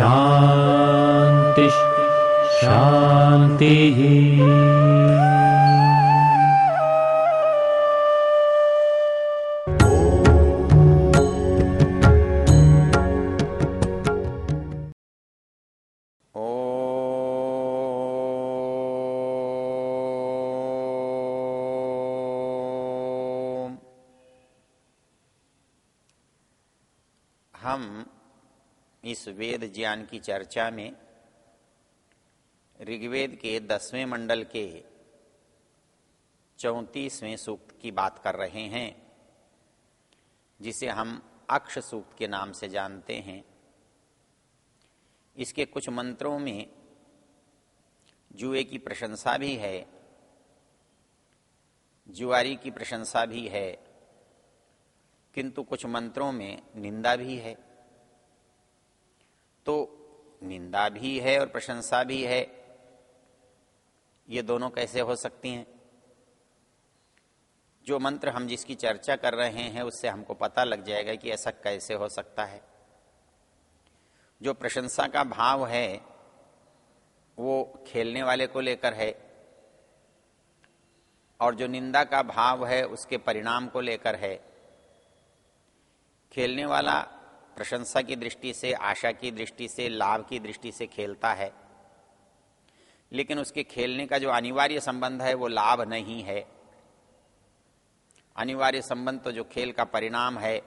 शान्तिः शान्तिः इस वेद ज्ञान की चर्चा में ऋग्वेद के दसवें मंडल के चौंतीसवें सूक्त की बात कर रहे हैं, जिसे हम अक्ष सूक्त के नाम से जानते हैं। इसके कुछ मंत्रों में जुए की प्रशंसा भी है, जुआरी की प्रशंसा भी है, किंतु कुछ मंत्रों में निंदा भी है। तो निंदा भी है और प्रशंसा भी है। ये दोनों कैसे हो सकती हैं? जो मंत्र हम जिसकी चर्चा कर रहे हैं, उससे हमको पता लग जाएगा कि ऐसा कैसे हो सकता है। जो प्रशंसा का भाव है, वो खेलने वाले को लेकर है, और जो निंदा का भाव है, उसके परिणाम को लेकर है। खेलने वाला प्रशंसा की दृष्टि से, आशा की दृष्टि से, लाभ की दृष्टि से खेलता है। लेकिन उसके खेलने का जो अनिवार्य संबंध है, वो लाभ नहीं है। अनिवार्य संबंध तो जो खेल का परिणाम है,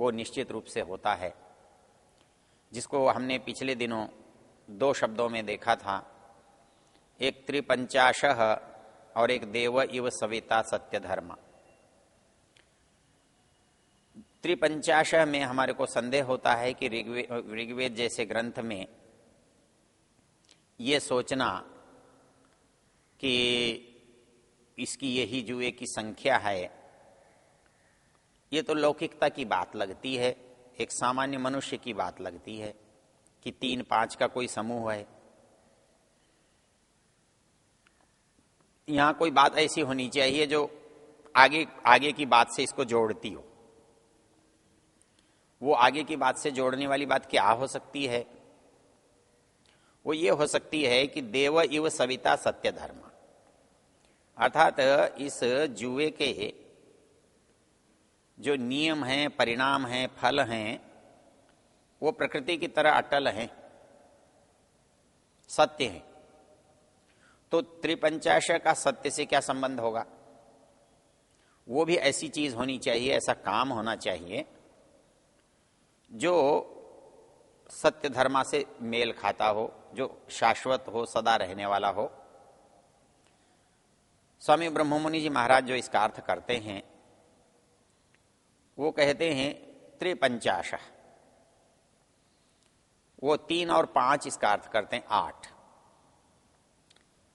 वो निश्चित रूप से होता है। जिसको हमने पिछले दिनों दो शब्दों में देखा था, एक त्रिपंचाश और एक देव इव सविता सत्य धर्म त्रिपंचाश में हमारे को संदेह होता है कि ऋग्वेद जैसे ग्रंथ में ये सोचना कि इसकी यही जुए की संख्या है, ये तो लौकिकता की बात लगती है, एक सामान्य मनुष्य की बात लगती है कि तीन पाँच का कोई समूह है। यहाँ कोई बात ऐसी होनी चाहिए जो आगे आगे की बात से इसको जोड़ती हो। वो आगे की बात से जोड़ने वाली बात क्या हो सकती है? वो ये हो सकती है कि देव इव सविता सत्य धर्म। अर्थात इस जुए के जो नियम हैं, परिणाम हैं, फल हैं, वो प्रकृति की तरह अटल हैं, सत्य है। तो त्रिपंचाश का सत्य से क्या संबंध होगा? वो भी ऐसी चीज़ होनी चाहिए, ऐसा काम होना चाहिए जो सत्य धर्मा से मेल खाता हो, जो शाश्वत हो, सदा रहने वाला हो। स्वामी ब्रह्ममुनि जी महाराज जो इसका अर्थ करते हैं, वो कहते हैं त्रिपंचाश। वो तीन और पाँच इसका अर्थ करते हैं आठ।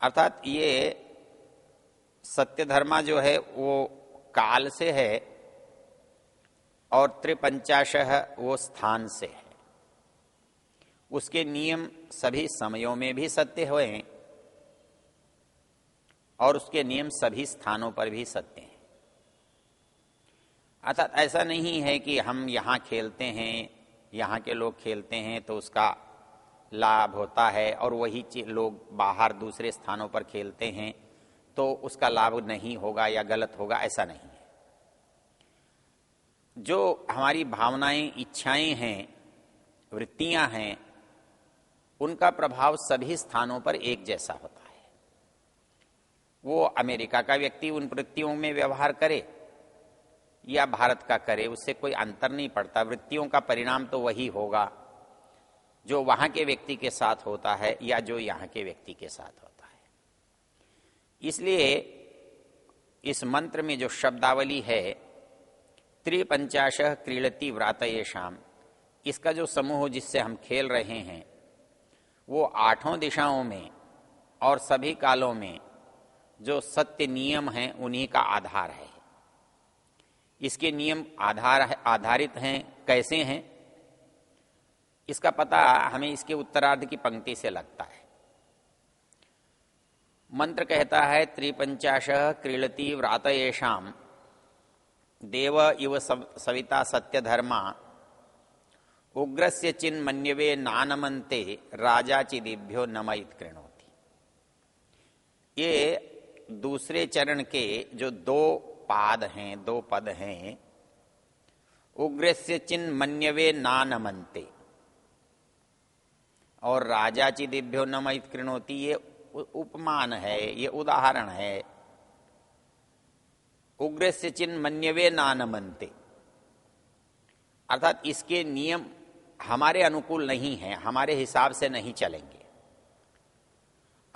अर्थात ये सत्य धर्मा जो है, वो काल से है और त्रिपंचाश वो स्थान से है। उसके नियम सभी समयों में भी सत्य हुए हैं और उसके नियम सभी स्थानों पर भी सत्य हैं। अर्थात ऐसा नहीं है कि हम यहाँ खेलते हैं, यहाँ के लोग खेलते हैं तो उसका लाभ होता है और वही लोग बाहर दूसरे स्थानों पर खेलते हैं तो उसका लाभ नहीं होगा या गलत होगा, ऐसा नहीं। जो हमारी भावनाएँ, इच्छाएँ हैं, वृत्तियाँ हैं, उनका प्रभाव सभी स्थानों पर एक जैसा होता है। वो अमेरिका का व्यक्ति उन वृत्तियों में व्यवहार करे या भारत का करे, उससे कोई अंतर नहीं पड़ता। वृत्तियों का परिणाम तो वही होगा जो वहाँ के व्यक्ति के साथ होता है या जो यहाँ के व्यक्ति के साथ होता है। इसलिए इस मंत्र में जो शब्दावली है त्रिपंचाश क्रीड़ती व्रात ये शाम। इसका जो समूह जिससे हम खेल रहे हैं, वो आठों दिशाओं में और सभी कालों में जो सत्य नियम हैं, उन्हीं का आधार है। इसके नियम आधार है, आधारित हैं, कैसे हैं? इसका पता हमें इसके उत्तरार्ध की पंक्ति से लगता है। मंत्र कहता है, त्रिपंचाश क्रीड़ती व्रात येषाम देव इव सविता सत्य धर्मा उग्रस्य चिन्मन्यवे नानमंते राजा चिदिभ्यो नमयित कृणोती। ये दूसरे चरण के जो दो पाद हैं, दो पद हैं, उग्रस्य चिन्मन्यवे नानमंते और राजा चिदिभ्यो नमयित कृणोती, ये उपमान है, ये उदाहरण है। उग्र से चिन्ह मन्यवे नानमनते। अर्थात इसके नियम हमारे अनुकूल नहीं है, हमारे हिसाब से नहीं चलेंगे।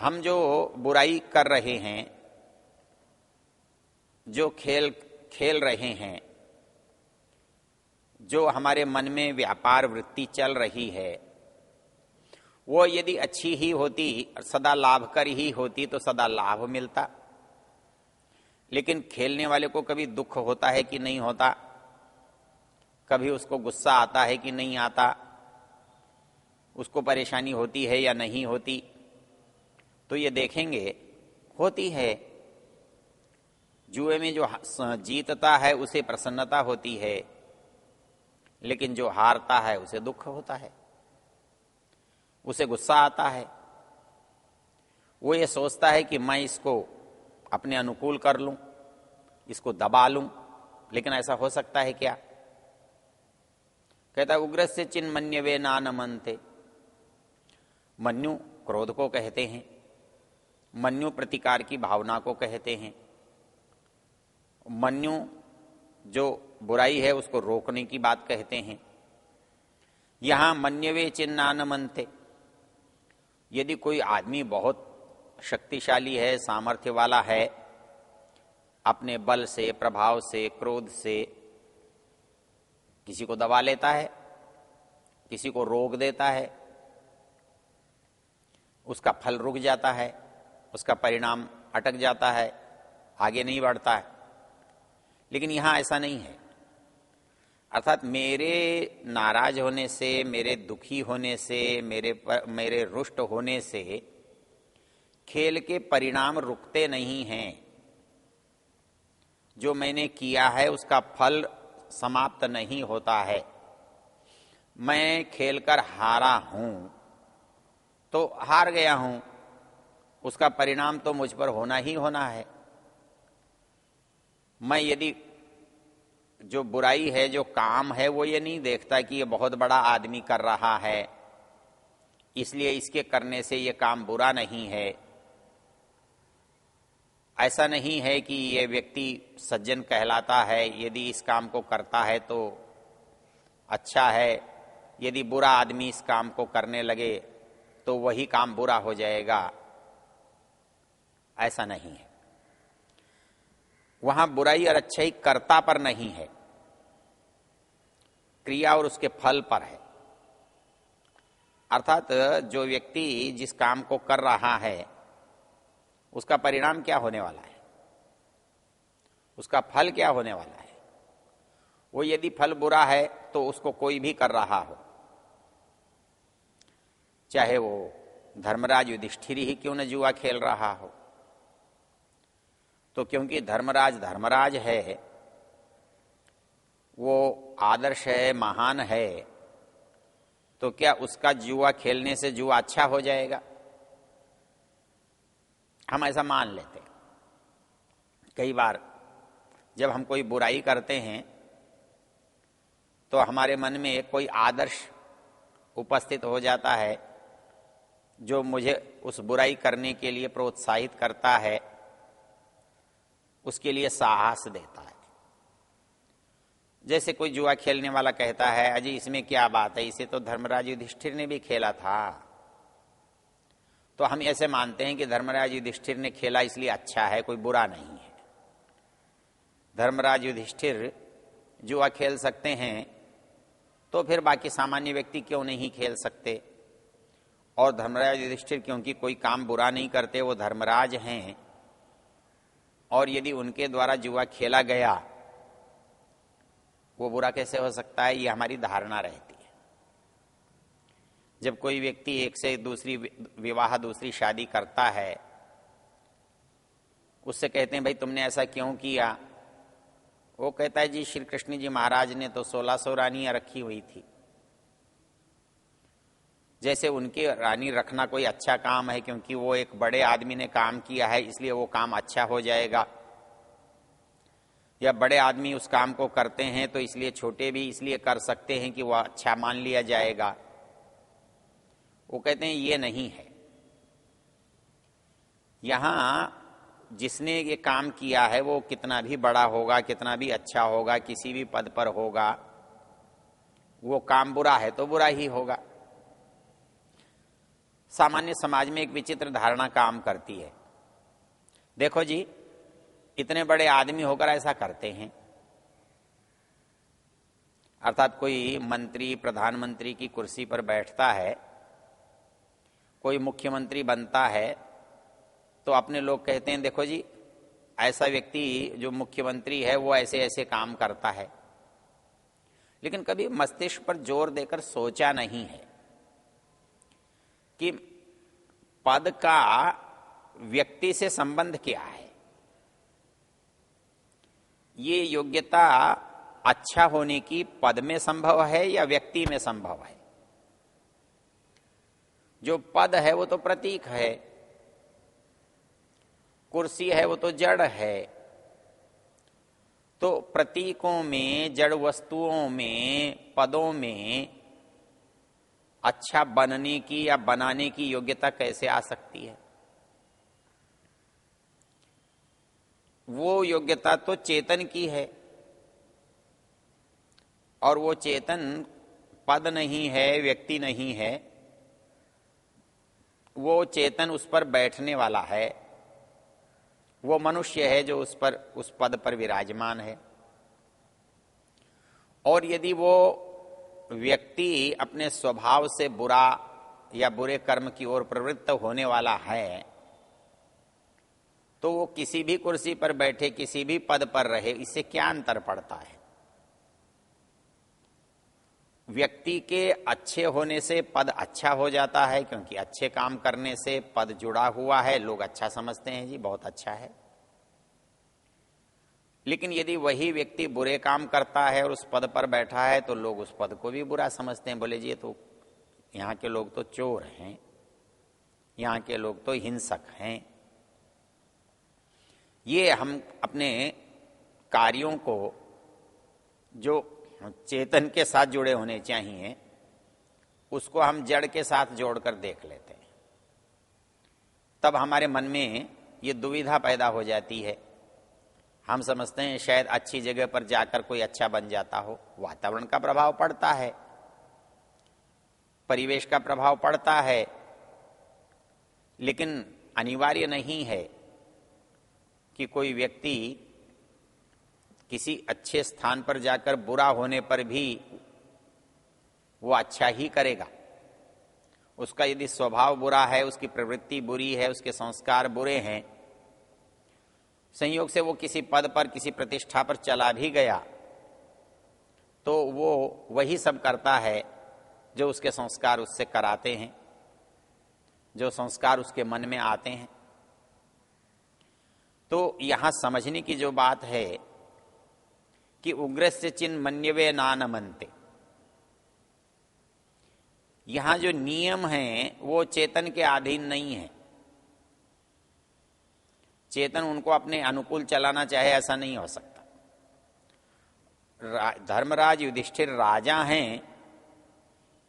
हम जो बुराई कर रहे हैं, जो खेल खेल रहे हैं, जो हमारे मन में व्यापार वृत्ति चल रही है, वो यदि अच्छी ही होती, सदा लाभकर ही होती तो सदा लाभ मिलता। लेकिन खेलने वाले को कभी दुख होता है कि नहीं होता? कभी उसको गुस्सा आता है कि नहीं आता? उसको परेशानी होती है या नहीं होती? तो ये देखेंगे, होती है। जुए में जो जीतता है, उसे प्रसन्नता होती है। लेकिन जो हारता है, उसे दुख होता है। उसे गुस्सा आता है। वो ये सोचता है कि मैं इसको अपने अनुकूल कर लूँ, इसको दबा लूँ, लेकिन ऐसा हो सकता है क्या? कहता उग्र से चिन्ह मन्य वे नान मन थे मन्यु क्रोध को कहते हैं, मन्यु प्रतिकार की भावना को कहते हैं। मन्यु जो बुराई है, उसको रोकने की बात कहते हैं। यहाँ मन्यवे चिन्ह मन थे यदि कोई आदमी बहुत शक्तिशाली है सामर्थ्य वाला है अपने बल से प्रभाव से क्रोध से किसी को दबा लेता है किसी को रोक देता है उसका फल रुक जाता है उसका परिणाम अटक जाता है आगे नहीं बढ़ता है। लेकिन यहाँ ऐसा नहीं है। अर्थात मेरे नाराज़ होने से मेरे दुखी होने से मेरे पर, मेरे रुष्ट होने से खेल के परिणाम रुकते नहीं हैं। जो मैंने किया है, उसका फल समाप्त नहीं होता है। मैं खेलकर हारा हूँ तो हार गया हूँ। उसका परिणाम तो मुझ पर होना ही होना है। मैं यदि जो बुराई है, जो काम है, वो ये नहीं देखता कि ये बहुत बड़ा आदमी कर रहा है। इसलिए इसके करने से ये काम बुरा नहीं है। ऐसा नहीं है कि ये व्यक्ति सज्जन कहलाता है, यदि इस काम को करता है तो अच्छा है, यदि बुरा आदमी इस काम को करने लगे तो वही काम बुरा हो जाएगा। ऐसा नहीं है। वहाँ बुराई और अच्छाई कर्ता पर नहीं है। क्रिया और उसके फल पर है। अर्थात जो व्यक्ति जिस काम को कर रहा है उसका परिणाम क्या होने वाला है? उसका फल क्या होने वाला है? वो यदि फल बुरा है तो उसको कोई भी कर रहा हो। चाहे वो धर्मराज युधिष्ठिर ही क्यों न जुआ खेल रहा हो। तो क्योंकि धर्मराज धर्मराज है, वो आदर्श है, महान है तो क्या उसका जुआ खेलने से जुआ अच्छा हो जाएगा? हम ऐसा मान लेते कई बार जब हम कोई बुराई करते हैं तो हमारे मन में कोई आदर्श उपस्थित हो जाता है, जो मुझे उस बुराई करने के लिए प्रोत्साहित करता है, उसके लिए साहस देता है। जैसे कोई जुआ खेलने वाला कहता है, अजी, इसमें क्या बात है? इसे तो धर्मराज युधिष्ठिर ने भी खेला था। तो हम ऐसे मानते हैं कि धर्मराज युधिष्ठिर ने खेला इसलिए अच्छा है, कोई बुरा नहीं है। धर्मराज युधिष्ठिर जुआ खेल सकते हैं तो फिर बाकी सामान्य व्यक्ति क्यों नहीं खेल सकते? और धर्मराज युधिष्ठिर क्योंकि कोई काम बुरा नहीं करते, वो धर्मराज हैं। और यदि उनके द्वारा जुआ खेला गया, वो बुरा कैसे हो सकता है? ये हमारी धारणा रहती जब कोई व्यक्ति एक से दूसरी विवाह, दूसरी शादी करता है, उससे कहते हैं, भाई, तुमने ऐसा क्यों किया? वो कहता है, जी, श्री कृष्ण जी महाराज ने तो सोलह सौ रानियाँ रखी हुई थी। जैसे उनकी रानी रखना कोई अच्छा काम है, क्योंकि वो एक बड़े आदमी ने काम किया है, इसलिए वो काम अच्छा हो जाएगा। या बड़े आदमी उस काम को करते हैं तो इसलिए छोटे भी इसलिए कर सकते हैं कि वह अच्छा मान लिया जाएगा। वो कहते हैं, ये नहीं है। यहाँ जिसने ये काम किया है, वो कितना भी बड़ा होगा, कितना भी अच्छा होगा, किसी भी पद पर होगा, वो काम बुरा है तो बुरा ही होगा। सामान्य समाज में एक विचित्र धारणा काम करती है। देखो जी, इतने बड़े आदमी होकर ऐसा करते हैं। अर्थात कोई मंत्री, प्रधानमंत्री की कुर्सी पर बैठता है कोई मुख्यमंत्री बनता है तो अपने लोग कहते हैं, देखो जी, ऐसा व्यक्ति जो मुख्यमंत्री है, वो ऐसे ऐसे काम करता है। लेकिन कभी मस्तिष्क पर ज़ोर देकर सोचा नहीं है कि पद का व्यक्ति से संबंध क्या है। ये योग्यता अच्छा होने की पद में संभव है या व्यक्ति में संभव है? जो पद है वो तो प्रतीक है। कुर्सी है वो तो जड़ है। तो प्रतीकों में, जड़ वस्तुओं में, पदों में अच्छा बनने की या बनाने की योग्यता कैसे आ सकती है? वो योग्यता तो चेतन की है। और वो चेतन पद नहीं है, व्यक्ति नहीं है। वो चेतन उस पर बैठने वाला है। वो मनुष्य है जो उस पर, उस पद पर विराजमान है। और यदि वो व्यक्ति अपने स्वभाव से बुरा या बुरे कर्म की ओर प्रवृत्त होने वाला है तो वो किसी भी कुर्सी पर बैठे, किसी भी पद पर रहे, इससे क्या अंतर पड़ता है? व्यक्ति के अच्छे होने से पद अच्छा हो जाता है, क्योंकि अच्छे काम करने से पद जुड़ा हुआ है। लोग अच्छा समझते हैं, जी, बहुत अच्छा है। लेकिन यदि वही व्यक्ति बुरे काम करता है और उस पद पर बैठा है तो लोग उस पद को भी बुरा समझते हैं। बोले, जी तो यहाँ के लोग तो चोर हैं, यहाँ के लोग तो हिंसक हैं। ये हम अपने कार्यों को, जो चेतन के साथ जुड़े होने चाहिए, उसको हम जड़ के साथ जोड़कर देख लेते हैं। तब हमारे मन में ये दुविधा पैदा हो जाती है। हम समझते हैं शायद अच्छी जगह पर जाकर कोई अच्छा बन जाता हो। वातावरण का प्रभाव पड़ता है। परिवेश का प्रभाव पड़ता है। लेकिन अनिवार्य नहीं है कि कोई व्यक्ति किसी अच्छे स्थान पर जाकर बुरा होने पर भी वो अच्छा ही करेगा। उसका यदि स्वभाव बुरा है, उसकी प्रवृत्ति बुरी है, उसके संस्कार बुरे हैं, संयोग से वो किसी पद पर, किसी प्रतिष्ठा पर चला भी गया तो वो वही सब करता है जो उसके संस्कार उससे कराते हैं, जो संस्कार उसके मन में आते हैं। तो यहाँ समझने की जो बात है कि उग्र से चिन्ह मन्यवे नान मनते यहाँ जो नियम है, वो चेतन के अधीन नहीं है। चेतन उनको अपने अनुकूल चलाना चाहे ऐसा नहीं हो सकता। धर्मराज युधिष्ठिर राजा हैं,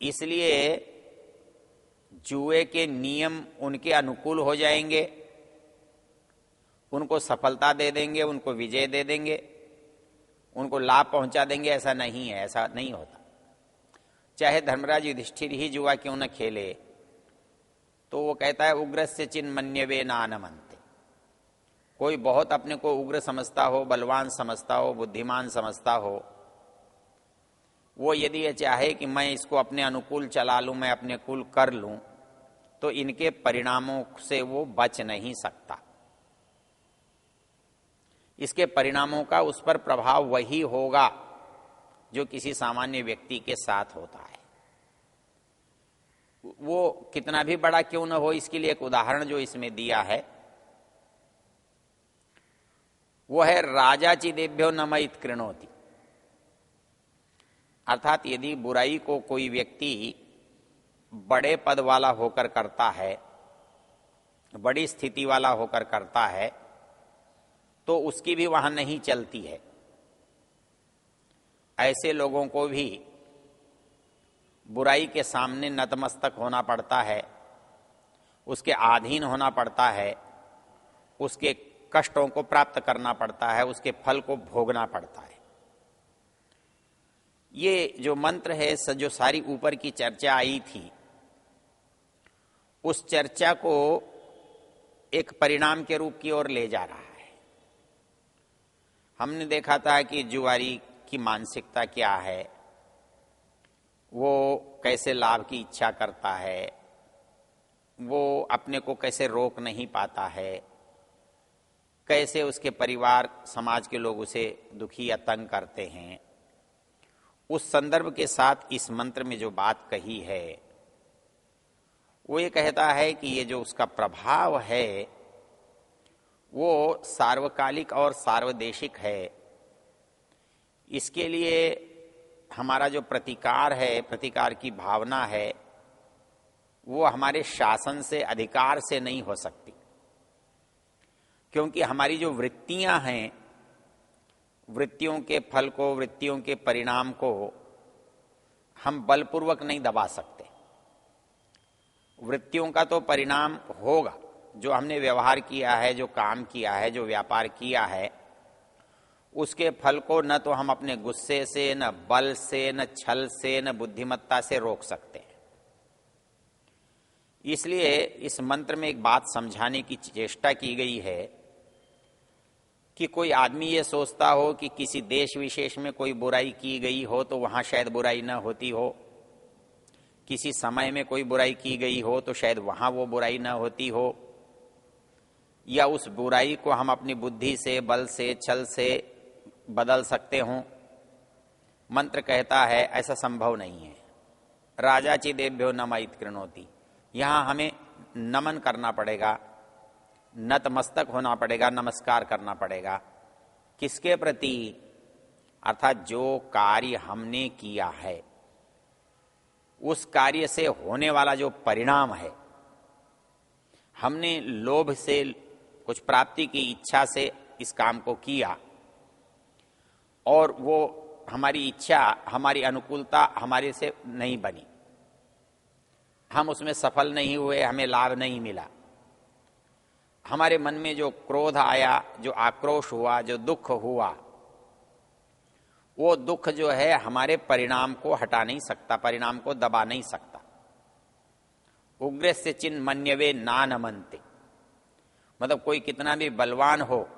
इसलिए जुए के नियम उनके अनुकूल हो जाएँगे, उनको सफलता दे देंगे, उनको विजय दे देंगे। उनको लाभ पहुँचा देंगे, ऐसा नहीं है, ऐसा नहीं होता। चाहे धर्मराज युधिष्ठिर ही जुआ क्यों न खेले तो वो कहता है, उग्र से चिन्ह मन्यवे नान मनते कोई बहुत अपने को उग्र समझता हो, बलवान समझता हो, बुद्धिमान समझता हो, वो यदि ये चाहे कि मैं इसको अपने अनुकूल चला लूँ, मैं अपने कुल कर लूँ तो इनके परिणामों से वो बच नहीं सकता। इसके परिणामों का उस पर प्रभाव वही होगा जो किसी सामान्य व्यक्ति के साथ होता है। वो कितना भी बड़ा क्यों न हो, इसके लिए एक उदाहरण जो इसमें दिया है, वो है राजा चिदेभ्यो नमयित कृणोती। अर्थात यदि बुराई को कोई व्यक्ति बड़े पद वाला होकर करता है, बड़ी स्थिति वाला होकर करता है तो उसकी भी वहाँ नहीं चलती है। ऐसे लोगों को भी बुराई के सामने नतमस्तक होना पड़ता है, उसके अधीन होना पड़ता है, उसके कष्टों को प्राप्त करना पड़ता है, उसके फल को भोगना पड़ता है। ये जो मंत्र है जो सारी ऊपर की चर्चा आई थी, उस चर्चा को एक परिणाम के रूप की ओर ले जा रहा है। हमने देखा था कि जुआरी की मानसिकता क्या है? वो कैसे लाभ की इच्छा करता है? वो अपने को कैसे रोक नहीं पाता है? कैसे उसके परिवार, समाज के लोग उसे दुखी या तंग करते हैं? उस संदर्भ के साथ इस मंत्र में जो बात कही है, वो ये कहता है कि ये जो उसका प्रभाव है वो सार्वकालिक और सार्वदेशिक है। इसके लिए हमारा जो प्रतिकार है, प्रतिकार की भावना है, वो हमारे शासन से, अधिकार से नहीं हो सकती। क्योंकि हमारी जो वृत्तियाँ हैं, वृत्तियों के फल को, वृत्तियों के परिणाम को हम बलपूर्वक नहीं दबा सकते। वृत्तियों का तो परिणाम होगा। जो हमने व्यवहार किया है, जो काम किया है, जो व्यापार किया है, उसके फल को न तो हम अपने गुस्से से, न बल से, न छल से, न बुद्धिमत्ता से रोक सकते हैं। इसलिए इस मंत्र में एक बात समझाने की चेष्टा की गई है कि कोई आदमी ये सोचता हो कि किसी देश विशेष में कोई बुराई की गई हो तो वहाँ शायद बुराई न होती हो। किसी समय में कोई बुराई की गई हो तो शायद वहाँ वो बुराई न होती हो। या उस बुराई को हम अपनी बुद्धि से, बल से, छल से बदल सकते हों? मंत्र कहता है, ऐसा संभव नहीं है। राजा चिदेभ्यो नमित कृणोती। यहाँ हमें नमन करना पड़ेगा, नतमस्तक होना पड़ेगा, नमस्कार करना पड़ेगा। किसके प्रति? अर्थात जो कार्य हमने किया है, उस कार्य से होने वाला जो परिणाम है, हमने लोभ से कुछ प्राप्ति की इच्छा से इस काम को किया। और वो हमारी इच्छा, हमारी अनुकूलता हमारे से नहीं बनी। हम उसमें सफल नहीं हुए, हमें लाभ नहीं मिला। हमारे मन में जो क्रोध आया, जो आक्रोश हुआ, जो दुख हुआ, वो दुख जो है हमारे परिणाम को हटा नहीं सकता, परिणाम को दबा नहीं सकता। उग्र से चिन्ह मन्यवे ना नमनते मतलब कोई कितना भी बलवान हो,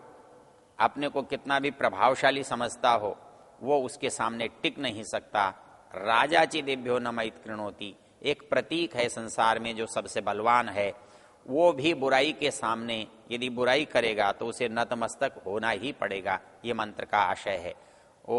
अपने को कितना भी प्रभावशाली समझता हो, वो उसके सामने टिक नहीं सकता। राजा ची चिदेभ्यो नमित कृणोती। एक प्रतीक है संसार में जो सबसे बलवान है। वो भी बुराई के सामने यदि बुराई करेगा तो उसे नतमस्तक होना ही पड़ेगा। ये मंत्र का आशय है। ओ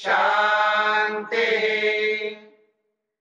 Tchau!